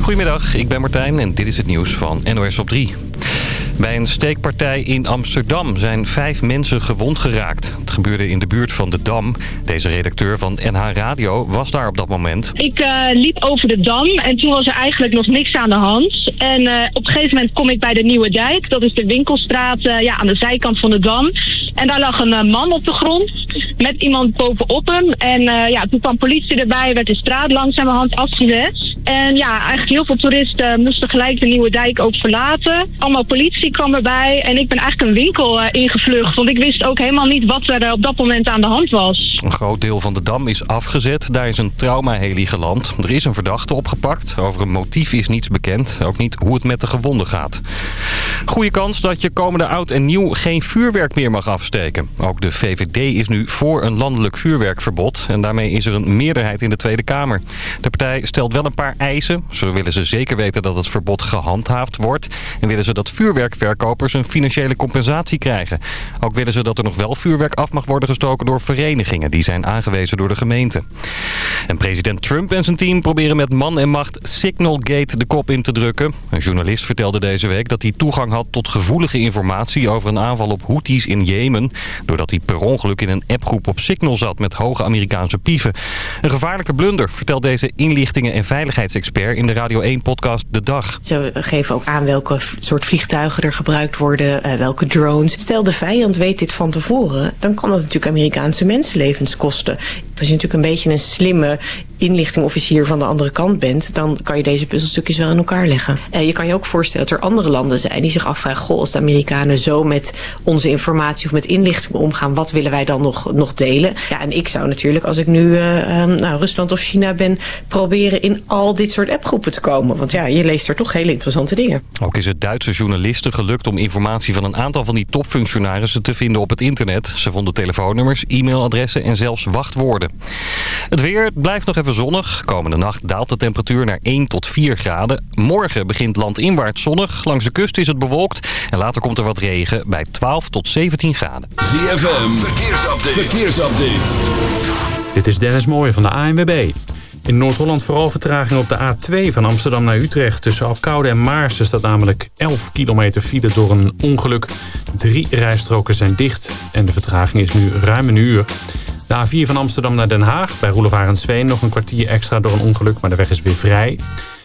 Goedemiddag, ik ben Martijn en dit is het nieuws van NOS op 3. Bij een steekpartij in Amsterdam zijn vijf mensen gewond geraakt. Gebeurde in de buurt van de Dam. Deze redacteur van NH Radio was daar op dat moment. Ik uh, liep over de Dam en toen was er eigenlijk nog niks aan de hand. En uh, op een gegeven moment kom ik bij de Nieuwe Dijk. Dat is de winkelstraat uh, ja, aan de zijkant van de Dam. En daar lag een man op de grond met iemand bovenop hem. En ja, toen kwam politie erbij, werd de straat langzamerhand afgezet. En ja, eigenlijk heel veel toeristen moesten gelijk de Nieuwe Dijk ook verlaten. Allemaal politie kwam erbij en ik ben eigenlijk een winkel ingevlucht. Want ik wist ook helemaal niet wat er op dat moment aan de hand was. Een groot deel van de dam is afgezet. Daar is een traumaheli geland. Er is een verdachte opgepakt. Over een motief is niets bekend. Ook niet hoe het met de gewonden gaat. Goede kans dat je komende oud en nieuw geen vuurwerk meer mag afsteken. Ook de VVD is nu voor een landelijk vuurwerkverbod. En daarmee is er een meerderheid in de Tweede Kamer. De partij stelt wel een paar eisen. Zo willen ze zeker weten dat het verbod gehandhaafd wordt. En willen ze dat vuurwerk verkopers een financiële compensatie krijgen. Ook willen ze dat er nog wel vuurwerk af mag worden gestoken door verenigingen. Die zijn aangewezen door de gemeente. En president Trump en zijn team proberen met man en macht Signalgate de kop in te drukken. Een journalist vertelde deze week dat hij toegang had tot gevoelige informatie over een aanval op Houthis in Jemen. Doordat hij per ongeluk in een appgroep op Signal zat met hoge Amerikaanse pieven. Een gevaarlijke blunder, vertelt deze inlichtingen- en veiligheidsexpert in de Radio 1-podcast De Dag. Ze geven ook aan welke soort vliegtuigen er gebruikt worden, uh, welke drones. Stel de vijand weet dit van tevoren, dan kan dat natuurlijk Amerikaanse mensenlevens kosten. Als je natuurlijk een beetje een slimme inlichtingofficier van de andere kant bent... dan kan je deze puzzelstukjes wel in elkaar leggen. Uh, je kan je ook voorstellen dat er andere landen zijn die zich afvragen... goh, als de Amerikanen zo met onze informatie of met inlichting omgaan... wat willen wij dan nog, nog delen? Ja, en ik zou natuurlijk, als ik nu uh, nou, Rusland of China ben... proberen in al dit soort appgroepen te komen. Want ja, je leest er toch hele interessante dingen. Ook is het Duitse journalisten gelukt om informatie van een aantal van die topfunctionarissen te vinden op het internet. Ze vonden telefoonnummers, e-mailadressen en zelfs wachtwoorden. Het weer blijft nog even zonnig. Komende nacht daalt de temperatuur naar 1 tot 4 graden. Morgen begint landinwaarts zonnig. Langs de kust is het bewolkt. En later komt er wat regen bij 12 tot 17 graden. ZFM, verkeersupdate. verkeersupdate. Dit is Dennis Mooij van de ANWB. In Noord-Holland vooral vertraging op de A2 van Amsterdam naar Utrecht. Tussen Alkoude en Maarsen staat namelijk 11 kilometer file door een ongeluk. Drie rijstroken zijn dicht en de vertraging is nu ruim een uur. De A4 van Amsterdam naar Den Haag. Bij Roelevarensveen nog een kwartier extra door een ongeluk, maar de weg is weer vrij.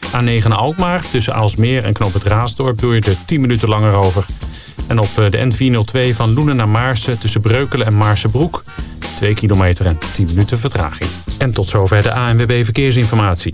A9 naar Alkmaar. Tussen Aalsmeer en Knoop het Raasdorp doe je er 10 minuten langer over. En op de N402 van Loenen naar Maarsen tussen Breukelen en Maarsenbroek. 2 kilometer en 10 minuten vertraging. En tot zover de ANWB Verkeersinformatie.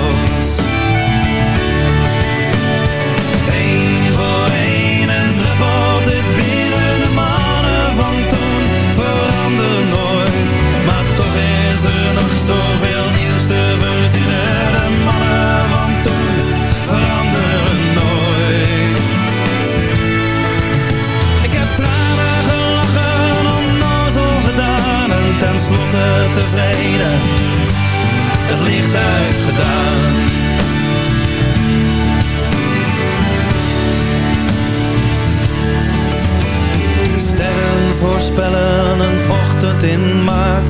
er nog zoveel nieuws te verzinnen. De mannen van toen veranderen nooit. Ik heb tranen gelachen, onnozel gedaan en tenslotte tevreden. Het licht uitgedaan. De sterren voorspellen een ochtend in maart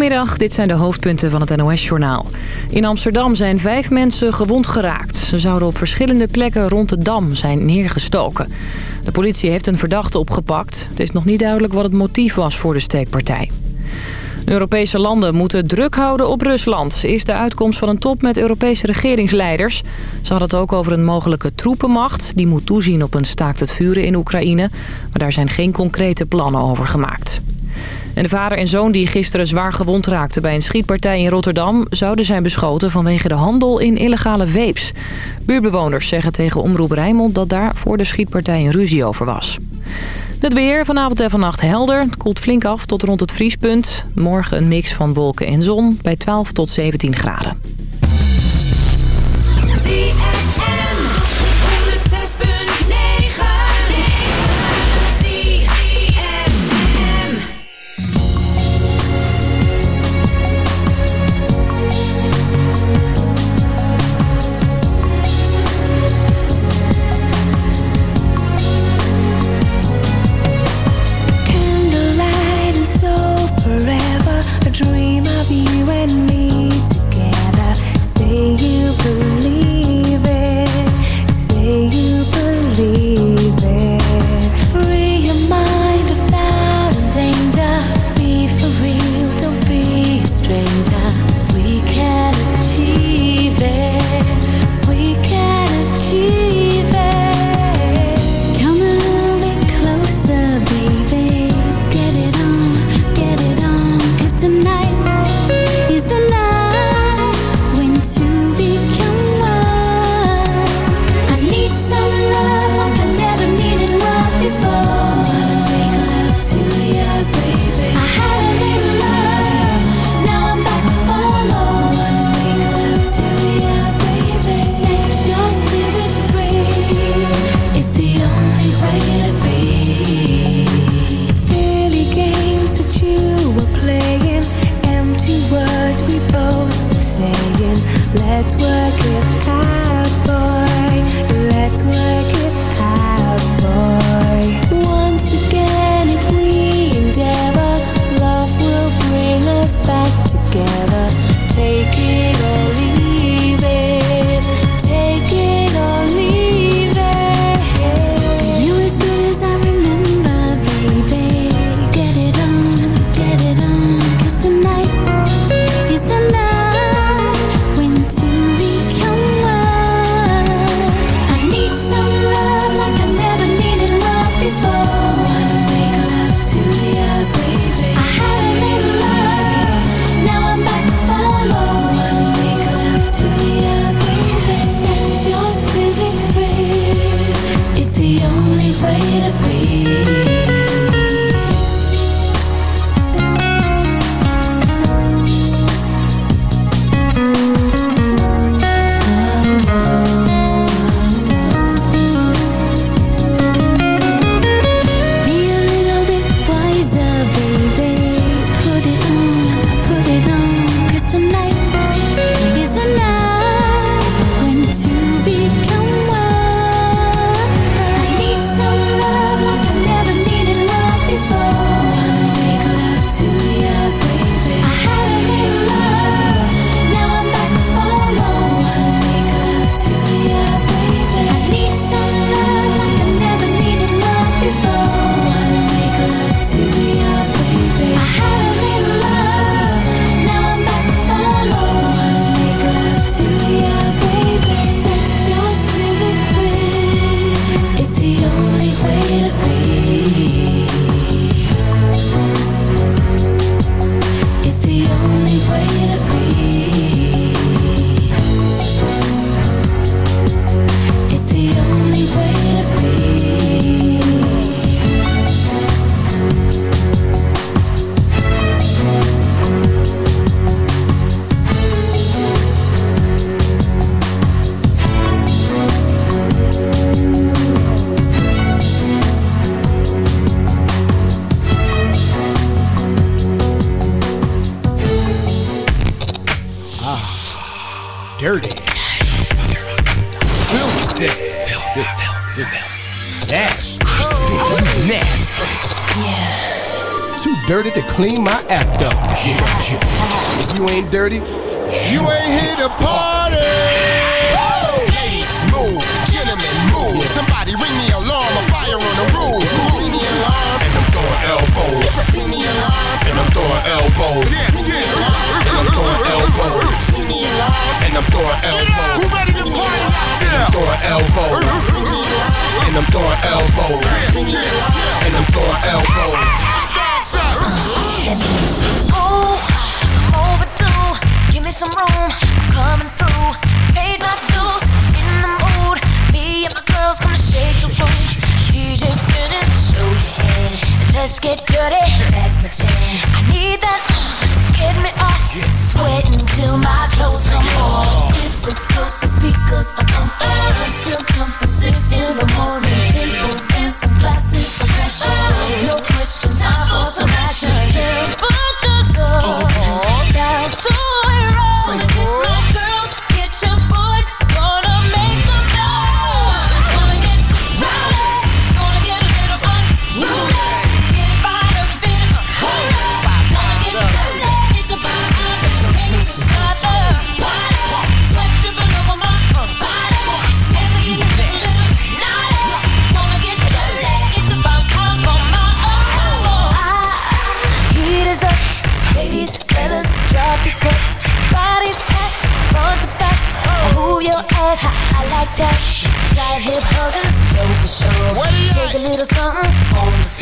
Goedemiddag, dit zijn de hoofdpunten van het NOS-journaal. In Amsterdam zijn vijf mensen gewond geraakt. Ze zouden op verschillende plekken rond de Dam zijn neergestoken. De politie heeft een verdachte opgepakt. Het is nog niet duidelijk wat het motief was voor de steekpartij. Europese landen moeten druk houden op Rusland... is de uitkomst van een top met Europese regeringsleiders. Ze hadden het ook over een mogelijke troepenmacht... die moet toezien op een staakt het vuren in Oekraïne. Maar daar zijn geen concrete plannen over gemaakt. En de vader en zoon die gisteren zwaar gewond raakten bij een schietpartij in Rotterdam... zouden zijn beschoten vanwege de handel in illegale vapes. Buurbewoners zeggen tegen Omroep Rijnmond dat daar voor de schietpartij een ruzie over was. Het weer vanavond en vannacht helder. Het koelt flink af tot rond het vriespunt. Morgen een mix van wolken en zon bij 12 tot 17 graden. Dirty. Filthy. Nasty. Nasty. Too dirty to clean my act up. Yeah, yeah. If you ain't dirty, you ain't here to party. Ladies, move. Gentlemen, move. Somebody ring the alarm. A fire on the roof. Elbows. And I'm throwing elbows. And I'm throwing elbows. And I'm throwing elbows. Who ready to party? And I'm throwing elbows. And I'm throwing elbows. And I'm throwing elbows. Ooh, overdue. Give me some room. Coming through. Paid Let's get dirty. That's my jam. I need that uh, to get me off. Sweating till my clothes come off. It's explosive speakers up on fire. Still jump at six in the morning. Hip huggers, know for sure. Shake a little something on the floor.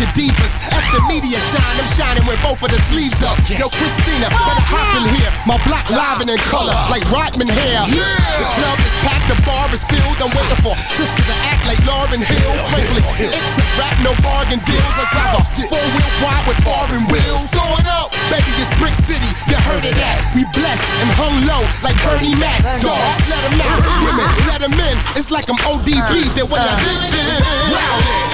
Your divas. The media shine, I'm shining with both of the sleeves up. Yo, Christina, better oh, hop in here. My block live and in color, like Rodman hair. The club is packed, the bar is filled. I'm waiting for sisters to act like Lauren Hill. Frankly, it's a rap, no bargain deals. I drive a four wheel wide with foreign wheels. Throw it up, baby, it's Brick City. You heard of that? We blessed and hung low like Bernie Mac. Dogs, let 'em out. Women, let 'em in. It's like I'm ODB. Uh, then when I hit them,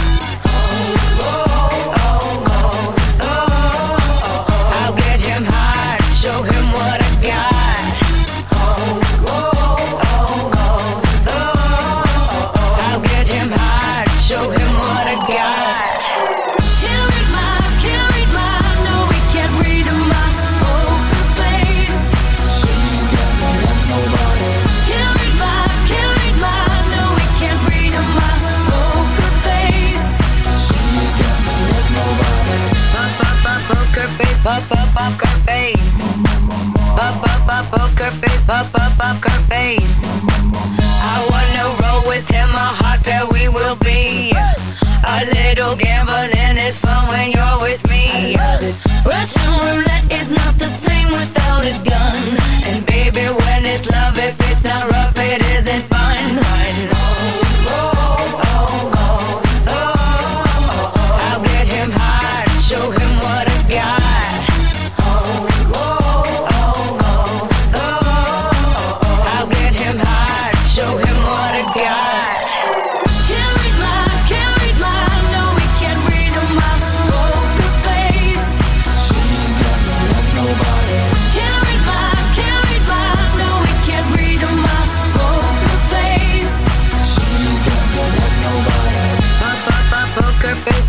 up up up her face. Up up up her face. Up up up her face. I wanna roll with him. We will be. A little gambling is fun when you're with me. Russian roulette is not the same without a gun. And baby, when it's love, if it's not rough, it isn't fun. I know.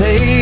Even